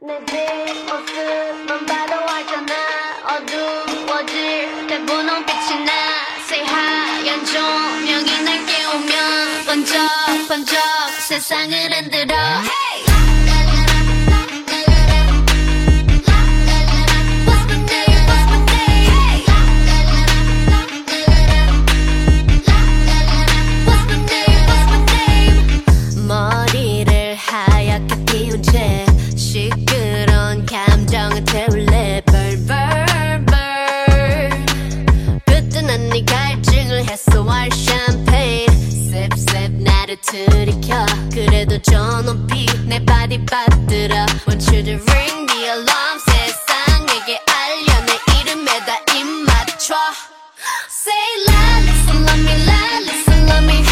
내 뒷모습만 봐도 알잖아. 어두워질 때 분홍빛이 나. 새하얀 조명이 날 깨우면 번쩍 번쩍 세상을 흔들어 해소할 샴페인 셉셉 나를 들이켜 그래도 저 높이 내 바디 받들어 Want you to ring the alarm 세상에게 알려 내 이름에다 입 맞춰 Say la, listen, love me, la, listen, love me,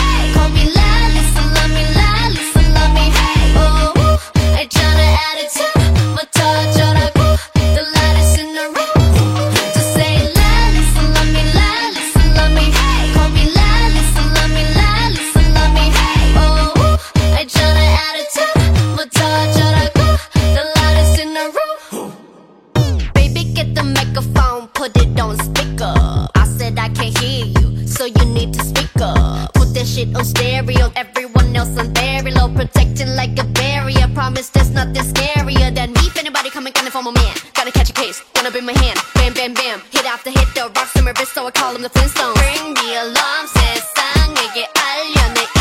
I said I can't hear you, so you need to speak up. Put that shit on stereo, everyone else on very low, protecting like a barrier. Promise there's nothing scarier than me. If anybody coming, gonna for my man. Gotta catch a case, gonna be my hand. Bam, bam, bam. Hit after hit, the rocks in my wrist, so I call him the Flintstones. Ring the alarm, 세상에게 알려 내